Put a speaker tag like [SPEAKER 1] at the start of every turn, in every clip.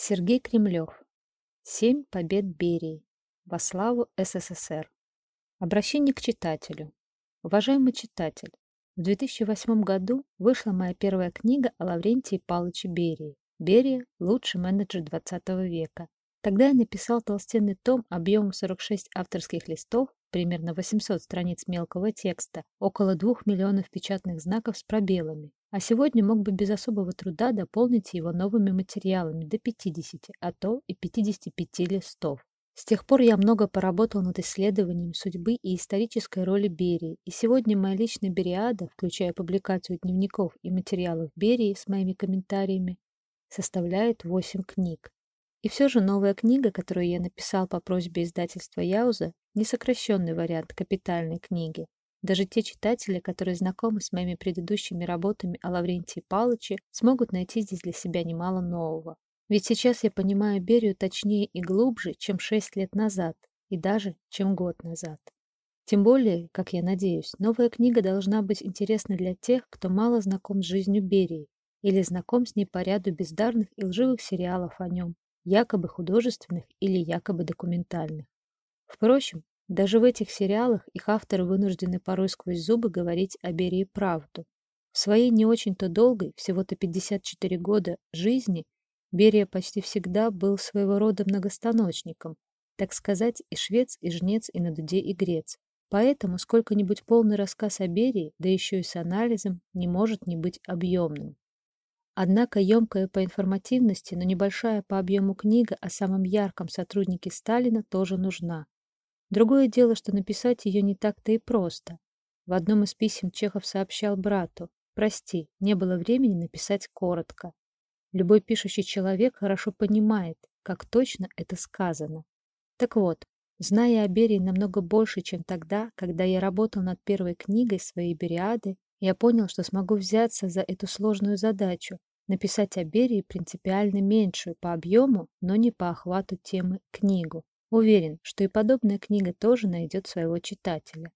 [SPEAKER 1] Сергей Кремлев. Семь побед Берии. Во славу СССР. Обращение к читателю. Уважаемый читатель, в 2008 году вышла моя первая книга о Лаврентии Павловиче Берии. Берия – лучший менеджер 20 века. Тогда я написал толстенный том объемом 46 авторских листов, примерно 800 страниц мелкого текста, около 2 миллионов печатных знаков с пробелами, а сегодня мог бы без особого труда дополнить его новыми материалами до 50, а то и 55 листов. С тех пор я много поработал над исследованием судьбы и исторической роли Берии, и сегодня моя личная Бериада, включая публикацию дневников и материалов Берии с моими комментариями, составляет 8 книг. И все же новая книга, которую я написал по просьбе издательства Яуза, не сокращенный вариант капитальной книги, даже те читатели, которые знакомы с моими предыдущими работами о Лаврентии Палыче, смогут найти здесь для себя немало нового. Ведь сейчас я понимаю Берию точнее и глубже, чем шесть лет назад, и даже чем год назад. Тем более, как я надеюсь, новая книга должна быть интересна для тех, кто мало знаком с жизнью Берии или знаком с ней по ряду бездарных и лживых сериалов о нем, якобы художественных или якобы документальных. Впрочем, даже в этих сериалах их авторы вынуждены порой сквозь зубы говорить о Берии правду. В своей не очень-то долгой, всего-то 54 года, жизни Берия почти всегда был своего рода многостаночником, так сказать, и швец, и жнец, и на дуде, и грец. Поэтому сколько-нибудь полный рассказ о Берии, да еще и с анализом, не может не быть объемным. Однако емкая по информативности, но небольшая по объему книга о самом ярком сотруднике Сталина тоже нужна. Другое дело, что написать ее не так-то и просто. В одном из писем Чехов сообщал брату, «Прости, не было времени написать коротко». Любой пишущий человек хорошо понимает, как точно это сказано. Так вот, зная о Берии намного больше, чем тогда, когда я работал над первой книгой своей Бериады, я понял, что смогу взяться за эту сложную задачу, написать о Берии принципиально меньшую по объему, но не по охвату темы книгу. Уверен, что и подобная книга тоже найдет своего читателя.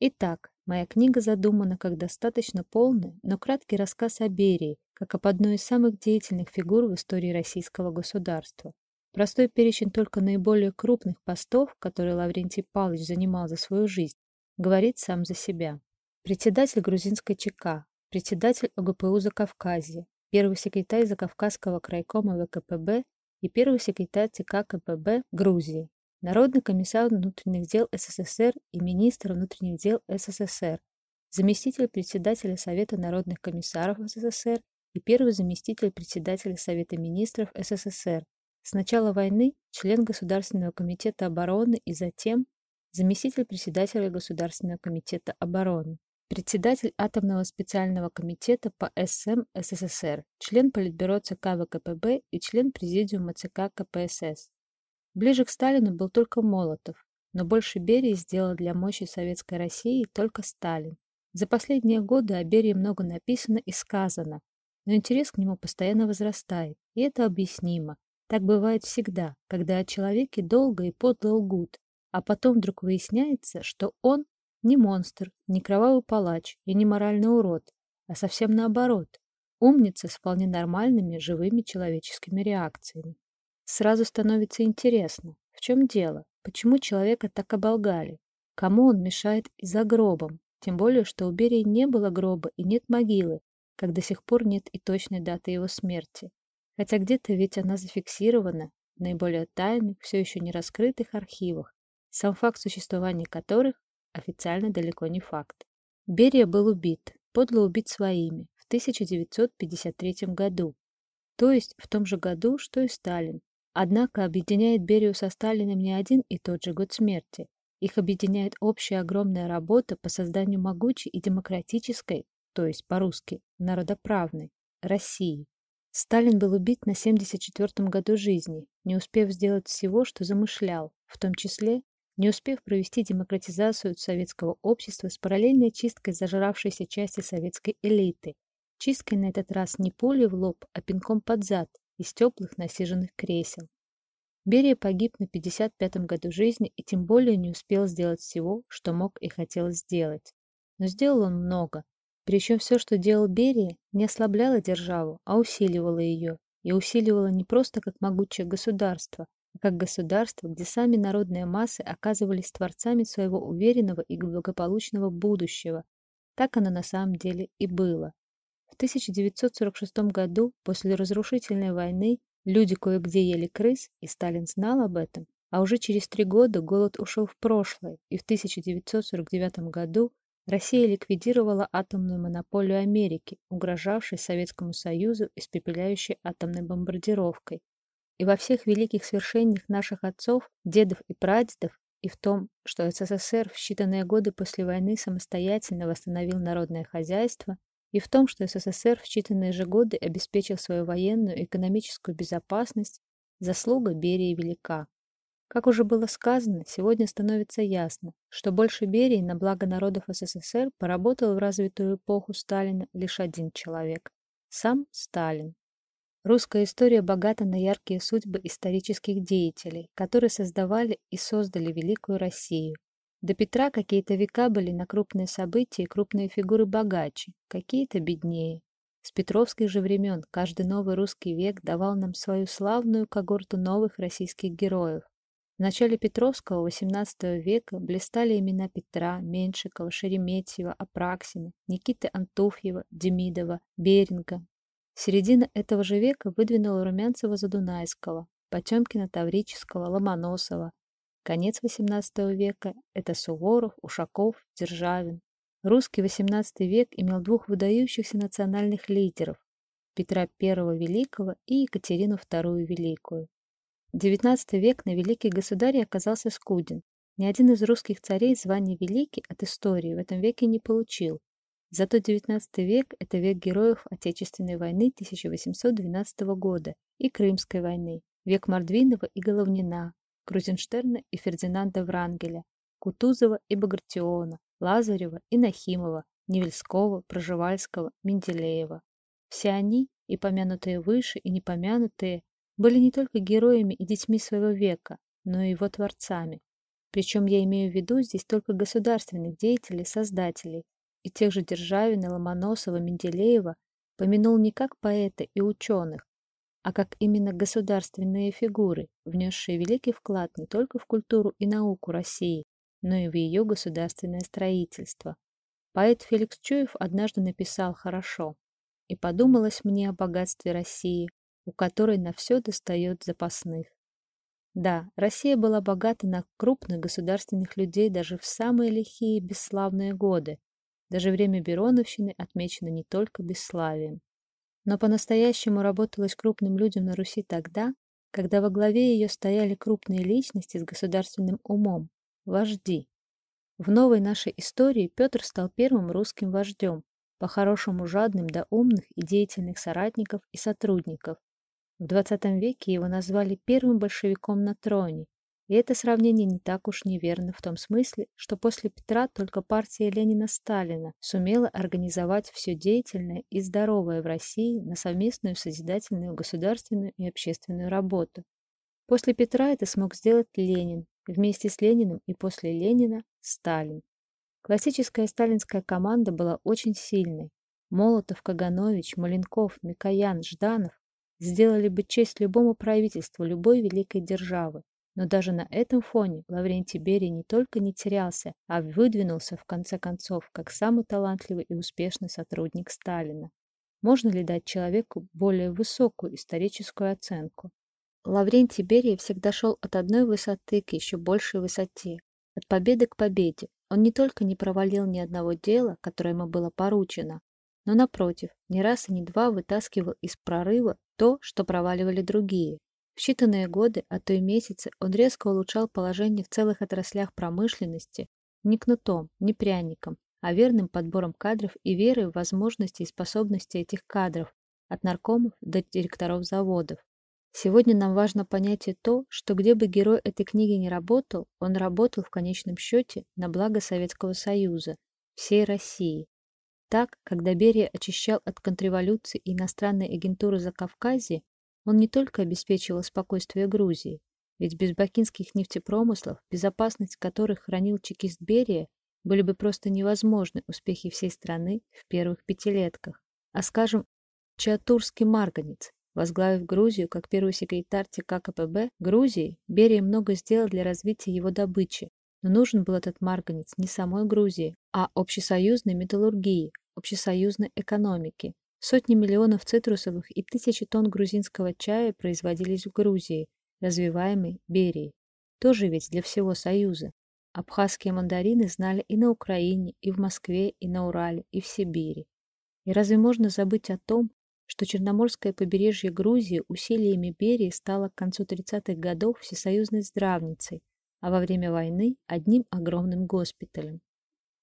[SPEAKER 1] Итак, моя книга задумана как достаточно полный, но краткий рассказ о Берии, как об одной из самых деятельных фигур в истории российского государства. Простой перечень только наиболее крупных постов, которые Лаврентий Павлович занимал за свою жизнь, говорит сам за себя. Председатель грузинской ЧК, председатель ОГПУ Закавказья, первый секретарь Закавказского крайкома ВКПБ и первый секретарь ЦК КПБ Грузии, Народный комиссар внутренних дел СССР и министр внутренних дел СССР, заместитель председателя Совета народных комиссаров СССР и первый заместитель председателя Совета министров СССР. С начала войны член Государственного комитета обороны и затем заместитель председателя Государственного комитета обороны председатель Атомного специального комитета по СМ СССР, член Политбюро ЦК ВКПБ и член Президиума ЦК КПСС. Ближе к Сталину был только Молотов, но больше Берии сделал для мощи Советской России только Сталин. За последние годы о Берии много написано и сказано, но интерес к нему постоянно возрастает, и это объяснимо. Так бывает всегда, когда о человеке долго и подло лгут, а потом вдруг выясняется, что он не монстр, не кровавый палач и не моральный урод, а совсем наоборот. Умница с вполне нормальными живыми человеческими реакциями. Сразу становится интересно, в чем дело, почему человека так оболгали, кому он мешает и за гробом, тем более, что у Берии не было гроба и нет могилы, как до сих пор нет и точной даты его смерти. Хотя где-то ведь она зафиксирована в наиболее тайных, все еще не раскрытых архивах, сам факт существования которых официально далеко не факт. Берия был убит, подло убит своими, в 1953 году, то есть в том же году, что и Сталин. Однако объединяет Берию со Сталиным не один и тот же год смерти. Их объединяет общая огромная работа по созданию могучей и демократической, то есть по-русски, народоправной, России. Сталин был убит на 74-м году жизни, не успев сделать всего, что замышлял, в том числе не успев провести демократизацию советского общества с параллельной чисткой зажравшейся части советской элиты, чисткой на этот раз не пулей в лоб, а пинком под зад из теплых насиженных кресел. Берия погиб на 55-м году жизни и тем более не успел сделать всего, что мог и хотел сделать. Но сделал он много. Причем все, что делал Берия, не ослабляло державу, а усиливало ее. и усиливала не просто как могучее государство, как государство, где сами народные массы оказывались творцами своего уверенного и благополучного будущего. Так оно на самом деле и было. В 1946 году, после разрушительной войны, люди кое-где ели крыс, и Сталин знал об этом, а уже через три года голод ушел в прошлое, и в 1949 году Россия ликвидировала атомную монополию Америки, угрожавшей Советскому Союзу испепеляющей атомной бомбардировкой. И во всех великих свершениях наших отцов, дедов и прадедов, и в том, что СССР в считанные годы после войны самостоятельно восстановил народное хозяйство, и в том, что СССР в считанные же годы обеспечил свою военную и экономическую безопасность, заслуга Берии велика. Как уже было сказано, сегодня становится ясно, что больше Берии на благо народов СССР поработал в развитую эпоху Сталина лишь один человек – сам Сталин. Русская история богата на яркие судьбы исторических деятелей, которые создавали и создали великую Россию. До Петра какие-то века были на крупные события и крупные фигуры богаче, какие-то беднее. С петровских же времен каждый новый русский век давал нам свою славную когорту новых российских героев, в начале Петровского XVIII века блистали имена Петра, Меньшикова, Шереметьева, Апраксина, Никиты Антуфьева, Демидова, Беринга. Середина этого же века выдвинула Румянцева-Задунайского, Потемкина Таврического, Ломоносова. Конец XVIII века – это Суворов, Ушаков, Державин. Русский XVIII век имел двух выдающихся национальных лидеров – Петра I Великого и Екатерину II Великую. XIX век на великий государь оказался скуден. Ни один из русских царей звание «великий» от истории в этом веке не получил. Зато XIX век – это век героев Отечественной войны 1812 года и Крымской войны, век Мордвинова и Головнина, Крузенштерна и Фердинанда Врангеля, Кутузова и Багратиона, Лазарева и Нахимова, Невельского, Проживальского, Менделеева. Все они, и помянутые выше, и непомянутые, были не только героями и детьми своего века, но и его творцами. Причем я имею в виду здесь только государственных деятелей, создателей, и тех же Державина, Ломоносова, Менделеева помянул не как поэта и ученых, а как именно государственные фигуры, внесшие великий вклад не только в культуру и науку России, но и в ее государственное строительство. Поэт Феликс Чуев однажды написал хорошо «И подумалось мне о богатстве России, у которой на все достает запасных. Да, Россия была богата на крупных государственных людей даже в самые лихие и бесславные годы. Даже время Бероновщины отмечено не только бесславием. Но по-настоящему работалось крупным людям на Руси тогда, когда во главе ее стояли крупные личности с государственным умом, вожди. В новой нашей истории Петр стал первым русским вождем, по-хорошему жадным до умных и деятельных соратников и сотрудников, в XX веке его назвали первым большевиком на троне, и это сравнение не так уж неверно в том смысле, что после Петра только партия Ленина-Сталина сумела организовать все деятельное и здоровое в России на совместную созидательную государственную и общественную работу. После Петра это смог сделать Ленин, вместе с Лениным и после Ленина – Сталин. Классическая сталинская команда была очень сильной. Молотов, Каганович, Маленков, Микоян, Жданов сделали бы честь любому правительству любой великой державы. Но даже на этом фоне Лаврентий Берия не только не терялся, а выдвинулся в конце концов как самый талантливый и успешный сотрудник Сталина. Можно ли дать человеку более высокую историческую оценку? Лаврентий Берия всегда шел от одной высоты к еще большей высоте, от победы к победе. Он не только не провалил ни одного дела, которое ему было поручено, но, напротив, не раз и не два вытаскивал из прорыва то, что проваливали другие. В считанные годы, а то и месяцы, он резко улучшал положение в целых отраслях промышленности не кнутом, не пряником, а верным подбором кадров и верой в возможности и способности этих кадров, от наркомов до директоров заводов. Сегодня нам важно понять и то, что где бы герой этой книги не работал, он работал в конечном счете на благо Советского Союза, всей России. Так, когда Берия очищал от контрреволюции и иностранной агентуры за Кавказе, он не только обеспечивал спокойствие Грузии, ведь без бакинских нефтепромыслов, безопасность которых хранил чекист Берия, были бы просто невозможны успехи всей страны в первых пятилетках. А скажем, Чатурский марганец, Возглавив Грузию как первый секретарь ЦК КПБ Грузии, Берия много сделал для развития его добычи. Но нужен был этот марганец не самой Грузии, а общесоюзной металлургии, общесоюзной экономики. Сотни миллионов цитрусовых и тысячи тонн грузинского чая производились в Грузии, развиваемой Берией. Тоже ведь для всего Союза. Абхазские мандарины знали и на Украине, и в Москве, и на Урале, и в Сибири. И разве можно забыть о том, что Черноморское побережье Грузии усилиями Берии стало к концу 30-х годов всесоюзной здравницей, а во время войны – одним огромным госпиталем?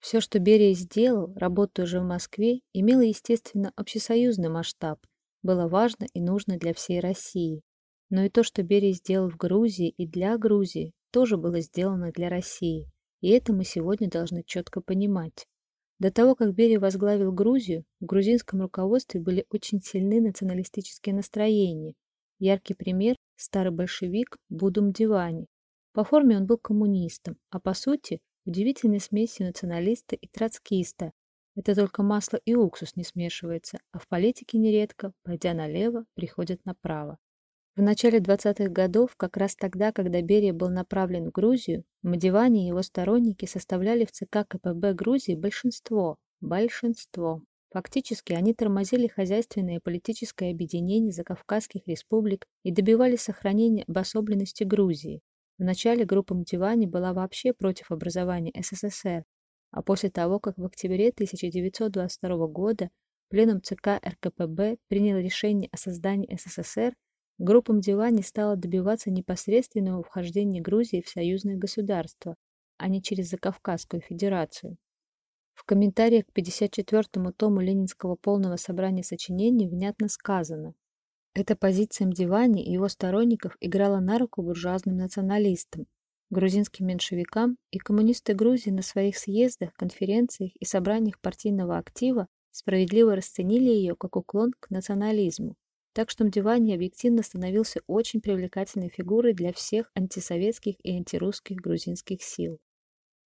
[SPEAKER 1] Все, что Берия сделал, работая уже в Москве, имело, естественно, общесоюзный масштаб, было важно и нужно для всей России. Но и то, что Берия сделал в Грузии и для Грузии, тоже было сделано для России, и это мы сегодня должны четко понимать. До того, как Берия возглавил Грузию, в грузинском руководстве были очень сильны националистические настроения. Яркий пример – старый большевик Будум Дивани. По форме он был коммунистом, а по сути – удивительной смесью националиста и троцкиста. Это только масло и уксус не смешивается, а в политике нередко, пойдя налево, приходят направо. В начале 20-х годов, как раз тогда, когда Берия был направлен в Грузию, Мадивани и его сторонники составляли в ЦК КПБ Грузии большинство. Большинство. Фактически они тормозили хозяйственное и политическое объединение закавказских республик и добивались сохранения обособленности Грузии. Вначале группа Мадивани была вообще против образования СССР, а после того, как в октябре 1922 года пленум ЦК РКПБ принял решение о создании СССР, Группа Мдивани стала добиваться непосредственного вхождения Грузии в союзное государство, а не через Закавказскую Федерацию. В комментариях к 54-му тому Ленинского полного собрания сочинений внятно сказано. Эта позиция Мдивани и его сторонников играла на руку буржуазным националистам, грузинским меньшевикам и коммунисты Грузии на своих съездах, конференциях и собраниях партийного актива справедливо расценили ее как уклон к национализму так что Мдивани объективно становился очень привлекательной фигурой для всех антисоветских и антирусских грузинских сил.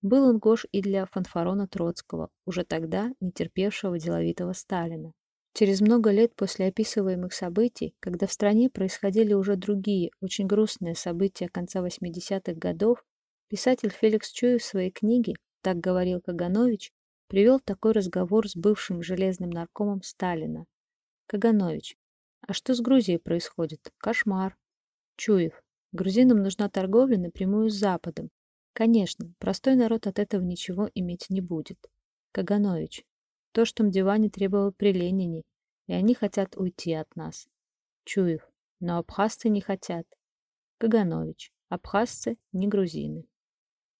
[SPEAKER 1] Был он гош и для фанфарона Троцкого, уже тогда не терпевшего деловитого Сталина. Через много лет после описываемых событий, когда в стране происходили уже другие, очень грустные события конца 80-х годов, писатель Феликс Чуев в своей книге «Так говорил Каганович» привел такой разговор с бывшим железным наркомом Сталина. Каганович, а что с Грузией происходит? Кошмар. Чуев. Грузинам нужна торговля напрямую с Западом. Конечно, простой народ от этого ничего иметь не будет. Каганович. То, что Мдивани требовал при Ленине, и они хотят уйти от нас. Чуев. Но абхазцы не хотят. Каганович. Абхазцы не грузины.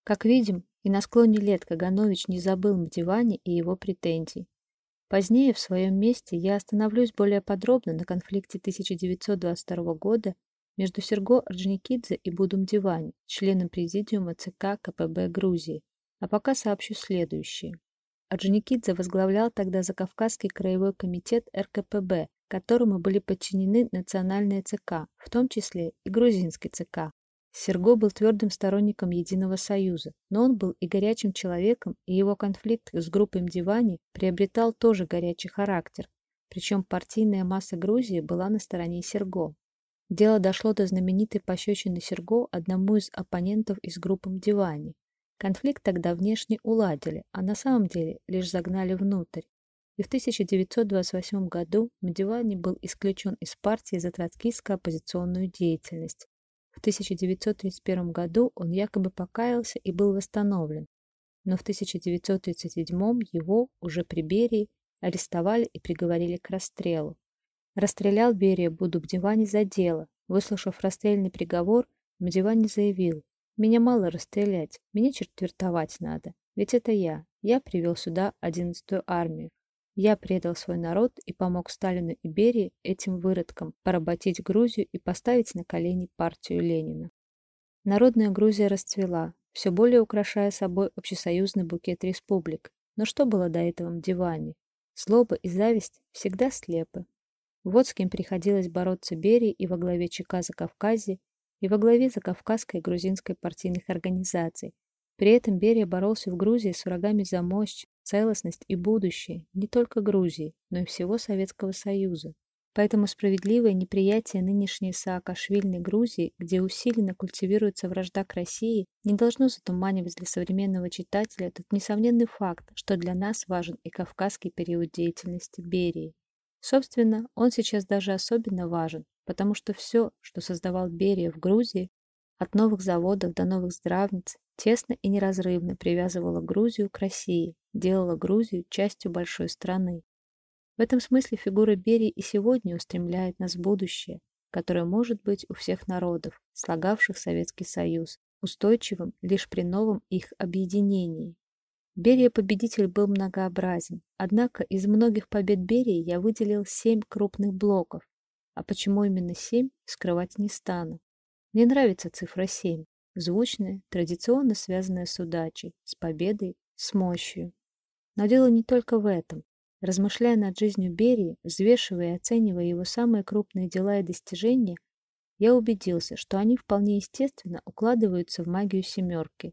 [SPEAKER 1] Как видим, и на склоне лет Каганович не забыл Мдивани и его претензий. Позднее в своем месте я остановлюсь более подробно на конфликте 1922 года между Серго Орджоникидзе и Будум Дивани, членом президиума ЦК КПБ Грузии. А пока сообщу следующее. Орджоникидзе возглавлял тогда Закавказский краевой комитет РКПБ, которому были подчинены национальные ЦК, в том числе и грузинский ЦК. Серго был твердым сторонником Единого Союза, но он был и горячим человеком, и его конфликт с группой Мдивани приобретал тоже горячий характер, причем партийная масса Грузии была на стороне Серго. Дело дошло до знаменитой пощечины Серго одному из оппонентов из группы Мдивани. Конфликт тогда внешне уладили, а на самом деле лишь загнали внутрь. И в 1928 году Мдивани был исключен из партии за троцкистскую оппозиционную деятельность. В 1931 году он якобы покаялся и был восстановлен, но в 1937 его, уже при Берии, арестовали и приговорили к расстрелу. Расстрелял Берия Буду Бдивани за дело. Выслушав расстрельный приговор, Бдивани заявил, «Меня мало расстрелять, меня четвертовать надо, ведь это я, я привел сюда 11-ю армию, я предал свой народ и помог Сталину и Берии этим выродкам поработить Грузию и поставить на колени партию Ленина. Народная Грузия расцвела, все более украшая собой общесоюзный букет республик. Но что было до этого в диване? Злоба и зависть всегда слепы. Вот с кем приходилось бороться Берии и во главе ЧК Закавказья, и во главе Закавказской и грузинской партийных организаций. При этом Берия боролся в Грузии с врагами за мощь, целостность и будущее не только Грузии, но и всего Советского Союза. Поэтому справедливое неприятие нынешней Саакашвильной Грузии, где усиленно культивируется вражда к России, не должно затуманивать для современного читателя тот несомненный факт, что для нас важен и кавказский период деятельности Берии. Собственно, он сейчас даже особенно важен, потому что все, что создавал Берия в Грузии, от новых заводов до новых здравниц, тесно и неразрывно привязывало Грузию к России, делало Грузию частью большой страны. В этом смысле фигура Берии и сегодня устремляет нас в будущее, которое может быть у всех народов, слагавших Советский Союз, устойчивым лишь при новом их объединении. Берия-победитель был многообразен, однако из многих побед Берии я выделил семь крупных блоков, а почему именно семь, скрывать не стану. Мне нравится цифра семь, звучная, традиционно связанная с удачей, с победой, с мощью. Но дело не только в этом. Размышляя над жизнью Берии, взвешивая и оценивая его самые крупные дела и достижения, я убедился, что они вполне естественно укладываются в магию семерки.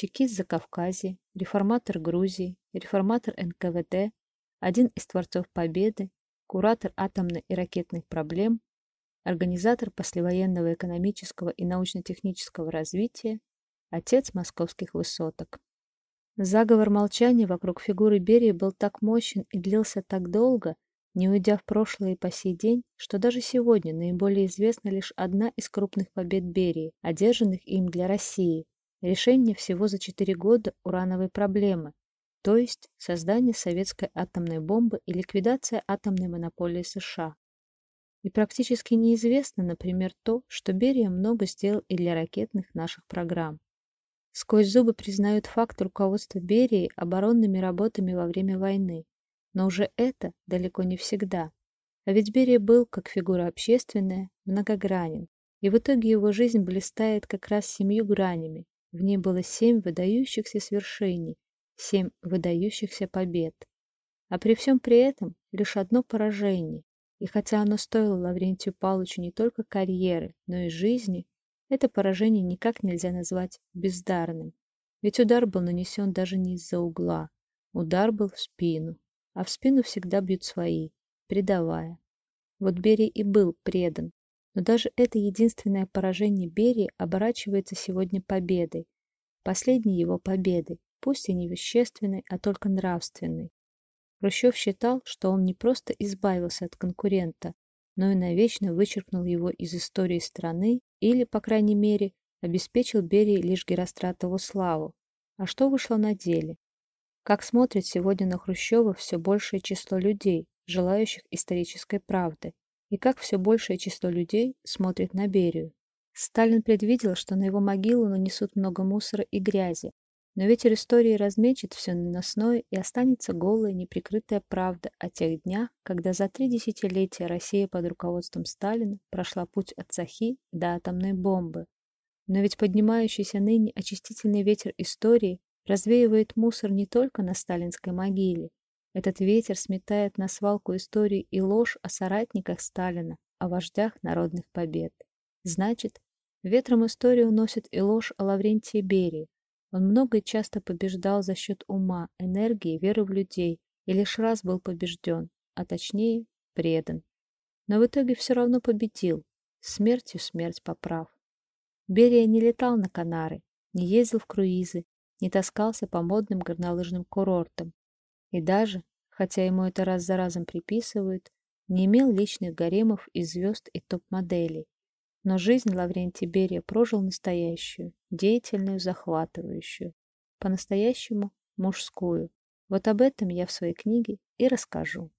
[SPEAKER 1] Чекист Закавказья, реформатор Грузии, реформатор НКВД, один из творцов Победы, куратор атомной и ракетных проблем, организатор послевоенного экономического и научно-технического развития, отец московских высоток. Заговор молчания вокруг фигуры Берии был так мощен и длился так долго, не уйдя в прошлое и по сей день, что даже сегодня наиболее известна лишь одна из крупных побед Берии, одержанных им для России – решение всего за четыре года урановой проблемы, то есть создание советской атомной бомбы и ликвидация атомной монополии США. И практически неизвестно, например, то, что Берия много сделал и для ракетных наших программ. Сквозь зубы признают факт руководства Берии оборонными работами во время войны. Но уже это далеко не всегда. А ведь Берия был, как фигура общественная, многогранен. И в итоге его жизнь блистает как раз семью гранями. В ней было семь выдающихся свершений, семь выдающихся побед. А при всем при этом лишь одно поражение. И хотя оно стоило Лаврентию Павловичу не только карьеры, но и жизни, это поражение никак нельзя назвать бездарным. Ведь удар был нанесен даже не из-за угла. Удар был в спину. А в спину всегда бьют свои, предавая. Вот Берий и был предан. Но даже это единственное поражение Берии оборачивается сегодня победой. Последней его победой, пусть и не вещественной, а только нравственной. Хрущев считал, что он не просто избавился от конкурента, но и навечно вычеркнул его из истории страны или, по крайней мере, обеспечил Берии лишь Геростратову славу. А что вышло на деле? Как смотрит сегодня на Хрущева все большее число людей, желающих исторической правды, и как все большее число людей смотрит на Берию. Сталин предвидел, что на его могилу нанесут много мусора и грязи, но ветер истории размечет все наносное и останется голая, неприкрытая правда о тех днях, когда за три десятилетия Россия под руководством Сталина прошла путь от Сахи до атомной бомбы. Но ведь поднимающийся ныне очистительный ветер истории развеивает мусор не только на сталинской могиле. Этот ветер сметает на свалку истории и ложь о соратниках Сталина, о вождях народных побед. Значит, ветром истории уносит и ложь о Лаврентии Берии, он много и часто побеждал за счет ума, энергии, веры в людей и лишь раз был побежден, а точнее предан. Но в итоге все равно победил, смертью смерть поправ. Берия не летал на Канары, не ездил в круизы, не таскался по модным горнолыжным курортам. И даже, хотя ему это раз за разом приписывают, не имел личных гаремов и звезд и топ-моделей, но жизнь Лаврентий Берия прожил настоящую, деятельную, захватывающую, по-настоящему мужскую. Вот об этом я в своей книге и расскажу.